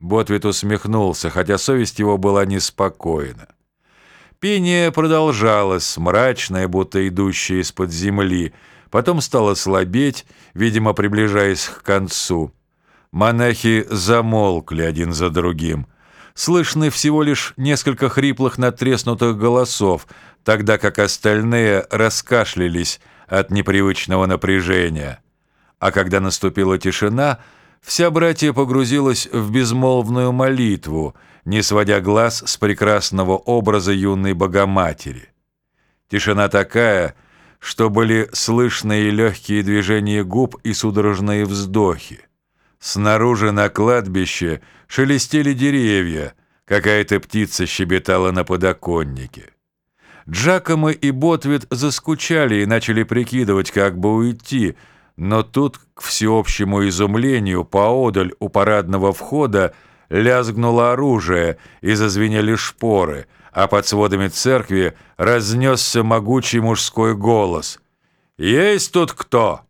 Ботвит усмехнулся, хотя совесть его была неспокойна. Пение продолжалось, мрачное, будто идущее из-под земли, потом стало слабеть, видимо, приближаясь к концу. Монахи замолкли один за другим. Слышны всего лишь несколько хриплых надтреснутых голосов, тогда как остальные раскашлялись от непривычного напряжения. А когда наступила тишина, вся братья погрузилась в безмолвную молитву, не сводя глаз с прекрасного образа юной Богоматери. Тишина такая, что были слышны и легкие движения губ и судорожные вздохи. Снаружи на кладбище шелестели деревья, какая-то птица щебетала на подоконнике. Джакомо и Ботвит заскучали и начали прикидывать, как бы уйти, но тут, к всеобщему изумлению, поодаль у парадного входа лязгнуло оружие и зазвенели шпоры, а под сводами церкви разнесся могучий мужской голос. «Есть тут кто?»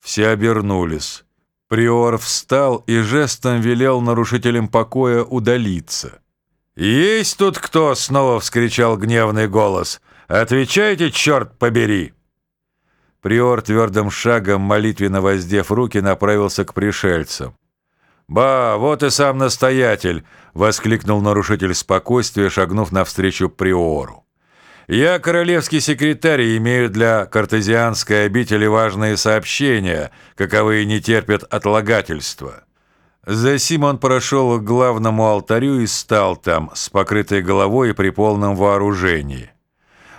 Все обернулись. Приор встал и жестом велел нарушителям покоя удалиться. «Есть тут кто?» — снова вскричал гневный голос. «Отвечайте, черт побери!» Приор твердым шагом, молитвенно воздев руки, направился к пришельцам. «Ба, вот и сам настоятель!» — воскликнул нарушитель спокойствия, шагнув навстречу приору. «Я королевский секретарь и имею для картезианской обители важные сообщения, каковые не терпят отлагательства». Засим он прошел к главному алтарю и стал там, с покрытой головой и при полном вооружении.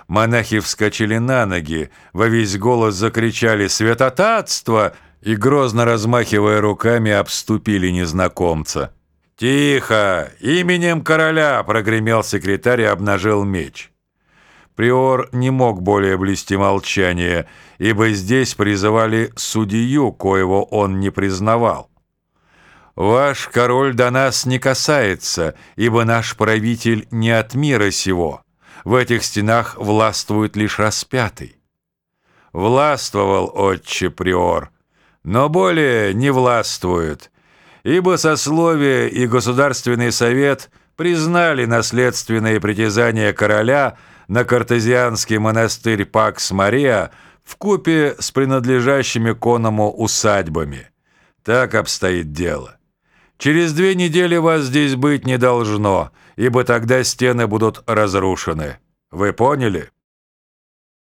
Монахи вскочили на ноги, во весь голос закричали «Святотатство!» и, грозно размахивая руками, обступили незнакомца. «Тихо! Именем короля!» — прогремел секретарь и обнажил меч. Приор не мог более блести молчание, ибо здесь призывали судью, коего он не признавал. «Ваш король до нас не касается, ибо наш правитель не от мира сего. В этих стенах властвует лишь распятый». «Властвовал, отче приор, но более не властвует, ибо сословие и Государственный совет признали наследственные притязания короля на картезианский монастырь Пакс-Мария в купе с принадлежащими коному усадьбами. Так обстоит дело. Через две недели вас здесь быть не должно, ибо тогда стены будут разрушены. Вы поняли?»